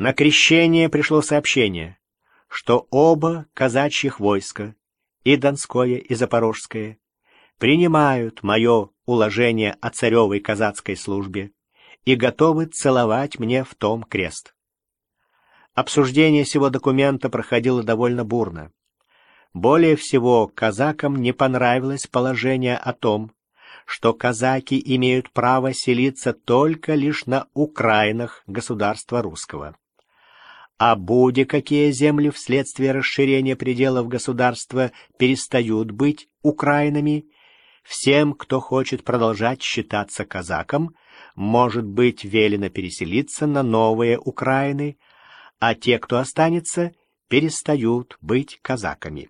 На крещение пришло сообщение, что оба казачьих войска, и Донское, и Запорожское, принимают мое уложение о царевой казацкой службе и готовы целовать мне в том крест. Обсуждение сего документа проходило довольно бурно. Более всего казакам не понравилось положение о том, что казаки имеют право селиться только лишь на Украинах государства русского. А буде какие земли вследствие расширения пределов государства перестают быть Украинами, всем, кто хочет продолжать считаться казаком, может быть велено переселиться на новые Украины, а те, кто останется, перестают быть казаками.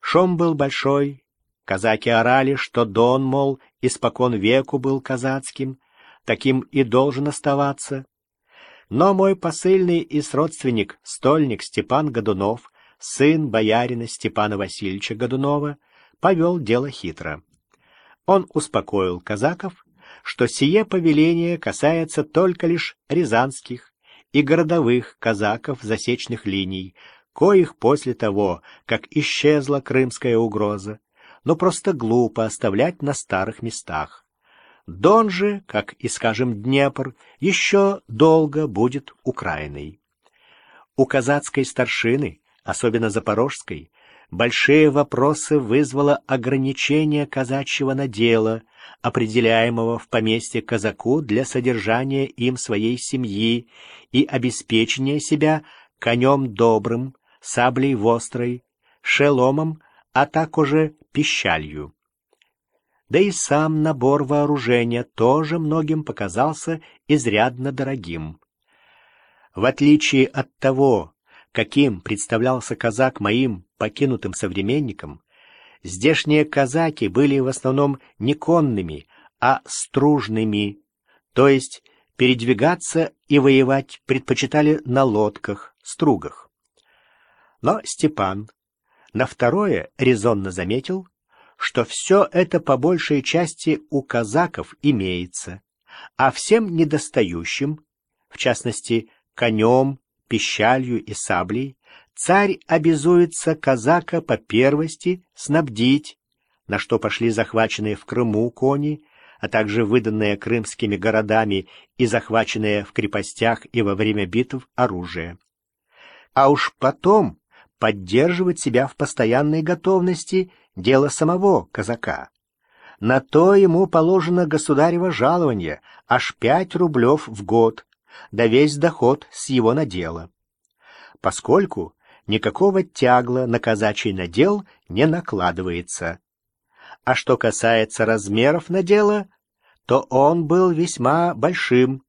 Шум был большой, казаки орали, что Дон, мол, испокон веку был казацким, таким и должен оставаться. Но мой посыльный и сродственник, стольник Степан Годунов, сын боярина Степана Васильевича Годунова, повел дело хитро. Он успокоил казаков, что сие повеление касается только лишь рязанских и городовых казаков засечных линий, коих после того, как исчезла крымская угроза, но просто глупо оставлять на старых местах. Дон же, как и, скажем, Днепр, еще долго будет Украиной. У казацкой старшины, особенно запорожской, большие вопросы вызвало ограничение казачьего надела, определяемого в поместье казаку для содержания им своей семьи и обеспечения себя конем добрым, саблей вострой, шеломом, а также пищалью да и сам набор вооружения тоже многим показался изрядно дорогим. В отличие от того, каким представлялся казак моим покинутым современникам, здешние казаки были в основном не конными, а стружными, то есть передвигаться и воевать предпочитали на лодках, стругах. Но Степан на второе резонно заметил, что все это по большей части у казаков имеется, а всем недостающим, в частности, конем, пищалью и саблей, царь обязуется казака по первости снабдить, на что пошли захваченные в Крыму кони, а также выданные крымскими городами и захваченные в крепостях и во время битв оружие. А уж потом поддерживать себя в постоянной готовности дело самого казака. На то ему положено государево жалование, аж пять рублев в год, да весь доход с его надела. Поскольку никакого тягла на казачий надел не накладывается. А что касается размеров надела, то он был весьма большим,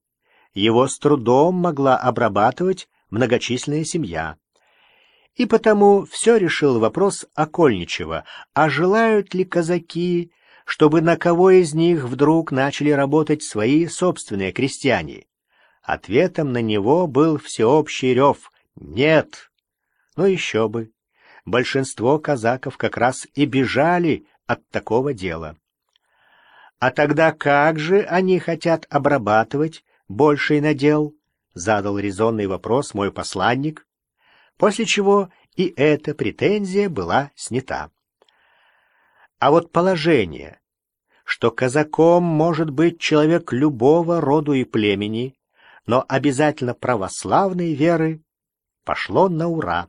его с трудом могла обрабатывать многочисленная семья и потому все решил вопрос Окольничева, а желают ли казаки, чтобы на кого из них вдруг начали работать свои собственные крестьяне. Ответом на него был всеобщий рев «Нет!». Ну еще бы. Большинство казаков как раз и бежали от такого дела. А тогда как же они хотят обрабатывать больший надел? Задал резонный вопрос мой посланник, после чего и эта претензия была снята. А вот положение, что казаком может быть человек любого роду и племени, но обязательно православной веры, пошло на ура.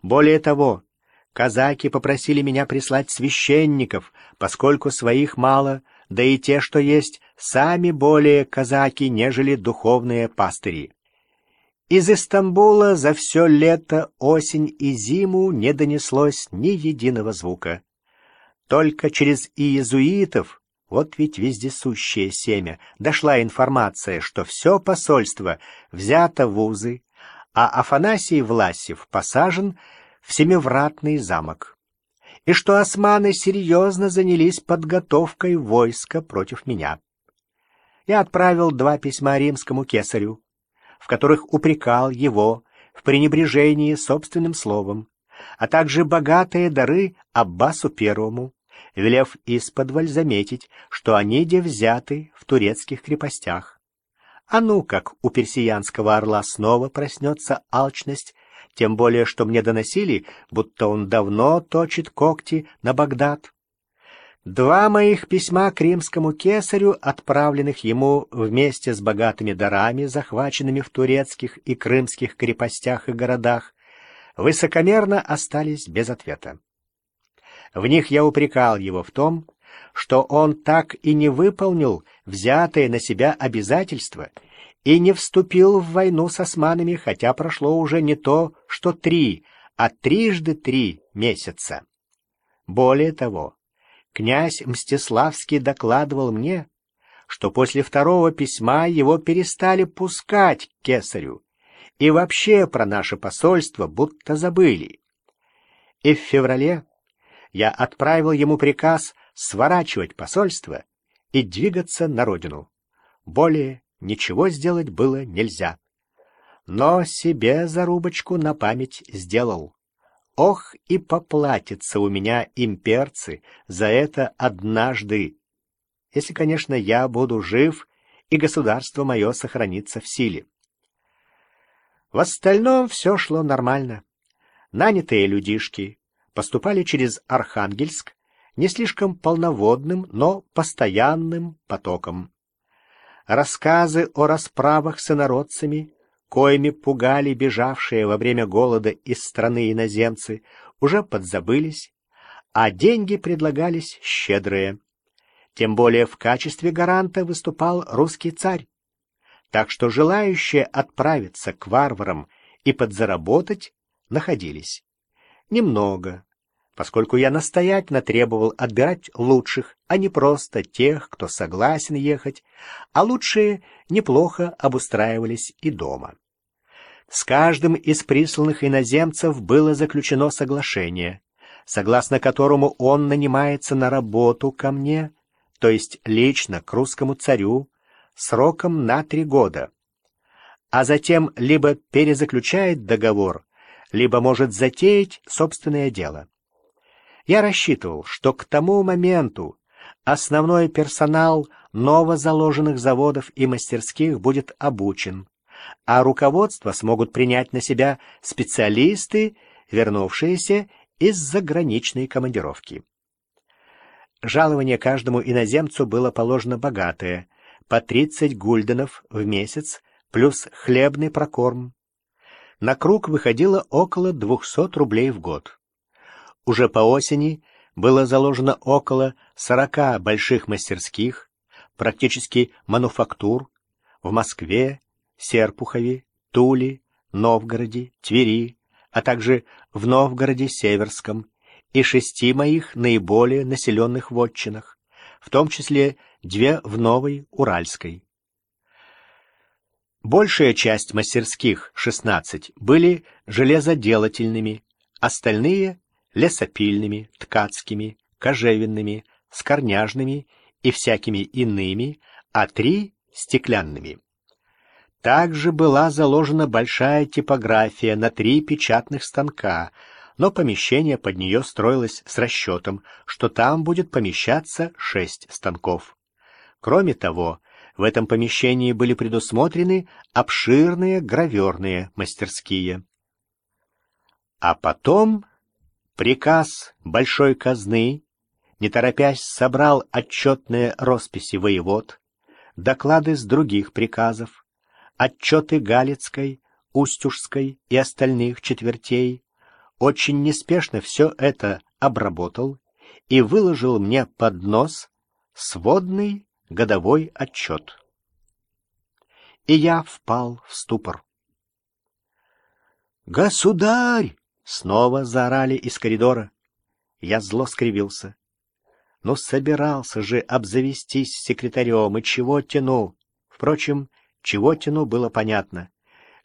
Более того, казаки попросили меня прислать священников, поскольку своих мало, да и те, что есть, сами более казаки, нежели духовные пастыри. Из Истамбула за все лето, осень и зиму не донеслось ни единого звука. Только через иезуитов, вот ведь вездесущее семя, дошла информация, что все посольство взято в узы, а Афанасий Власев посажен в Семивратный замок, и что османы серьезно занялись подготовкой войска против меня. Я отправил два письма римскому кесарю, в которых упрекал его в пренебрежении собственным словом, а также богатые дары Аббасу Первому, велев исподволь заметить, что они де взяты в турецких крепостях. А ну, как у персиянского орла снова проснется алчность, тем более, что мне доносили, будто он давно точит когти на Багдад. Два моих письма к римскому кесарю, отправленных ему вместе с богатыми дарами, захваченными в турецких и крымских крепостях и городах, высокомерно остались без ответа. В них я упрекал его в том, что он так и не выполнил взятые на себя обязательства и не вступил в войну с османами, хотя прошло уже не то, что три, а трижды три месяца. Более того, князь Мстиславский докладывал мне, что после второго письма его перестали пускать к кесарю, и вообще про наше посольство будто забыли. И в феврале я отправил ему приказ сворачивать посольство и двигаться на родину. Более ничего сделать было нельзя. Но себе зарубочку на память сделал. Ох, и поплатятся у меня имперцы за это однажды, если, конечно, я буду жив и государство мое сохранится в силе. В остальном все шло нормально. Нанятые людишки поступали через Архангельск, не слишком полноводным, но постоянным потоком. Рассказы о расправах с инородцами, коими пугали бежавшие во время голода из страны иноземцы, уже подзабылись, а деньги предлагались щедрые. Тем более в качестве гаранта выступал русский царь. Так что желающие отправиться к варварам и подзаработать находились. Немного, поскольку я настоятельно требовал отбирать лучших, а не просто тех, кто согласен ехать, а лучшие неплохо обустраивались и дома. С каждым из присланных иноземцев было заключено соглашение, согласно которому он нанимается на работу ко мне, то есть лично к русскому царю, сроком на три года, а затем либо перезаключает договор, либо может затеять собственное дело. Я рассчитывал, что к тому моменту основной персонал новозаложенных заводов и мастерских будет обучен, а руководство смогут принять на себя специалисты, вернувшиеся из заграничной командировки. Жалование каждому иноземцу было положено богатое, по 30 гульденов в месяц, плюс хлебный прокорм. На круг выходило около 200 рублей в год. Уже по осени было заложено около 40 больших мастерских, практически мануфактур, в Москве, Серпухове, Туле, Новгороде, Твери, а также в Новгороде Северском и шести моих наиболее населенных вотчинах, в том числе две в Новой Уральской. Большая часть мастерских, 16, были железоделательными, остальные лесопильными, ткацкими, кожевенными, скорняжными и всякими иными, а три — стеклянными. Также была заложена большая типография на три печатных станка, но помещение под нее строилось с расчетом, что там будет помещаться шесть станков. Кроме того, в этом помещении были предусмотрены обширные граверные мастерские. А потом Приказ большой казны, не торопясь, собрал отчетные росписи воевод, доклады с других приказов, отчеты Галицкой, Устюжской и остальных четвертей, очень неспешно все это обработал и выложил мне под нос сводный годовой отчет. И я впал в ступор. «Государь!» Снова заорали из коридора. Я зло скривился. Но собирался же обзавестись секретарем, и чего тяну? Впрочем, чего тяну, было понятно.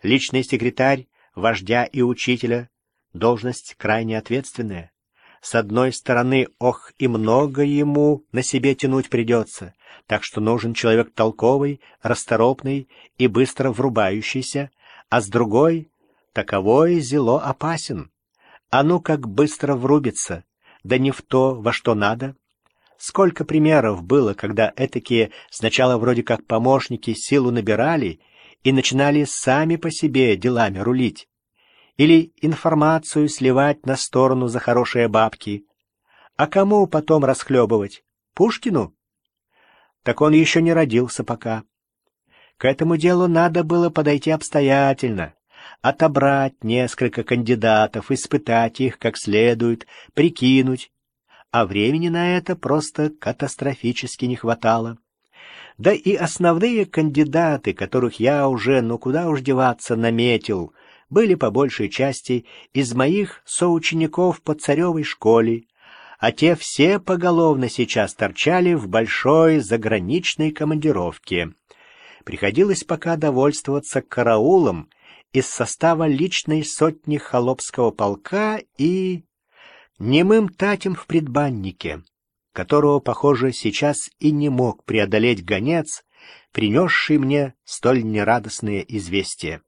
Личный секретарь, вождя и учителя — должность крайне ответственная. С одной стороны, ох, и много ему на себе тянуть придется, так что нужен человек толковый, расторопный и быстро врубающийся, а с другой — таковой зело опасен. Ну как быстро врубится, да не в то, во что надо. Сколько примеров было, когда этакие сначала вроде как помощники силу набирали и начинали сами по себе делами рулить. Или информацию сливать на сторону за хорошие бабки. А кому потом расхлебывать? Пушкину? Так он еще не родился пока. К этому делу надо было подойти обстоятельно, отобрать несколько кандидатов, испытать их как следует, прикинуть, а времени на это просто катастрофически не хватало. Да и основные кандидаты, которых я уже, ну куда уж деваться, наметил, были по большей части из моих соучеников по царевой школе, а те все поголовно сейчас торчали в большой заграничной командировке. Приходилось пока довольствоваться караулом из состава личной сотни холопского полка и немым татем в предбаннике, которого, похоже, сейчас и не мог преодолеть гонец, принесший мне столь нерадостные известия.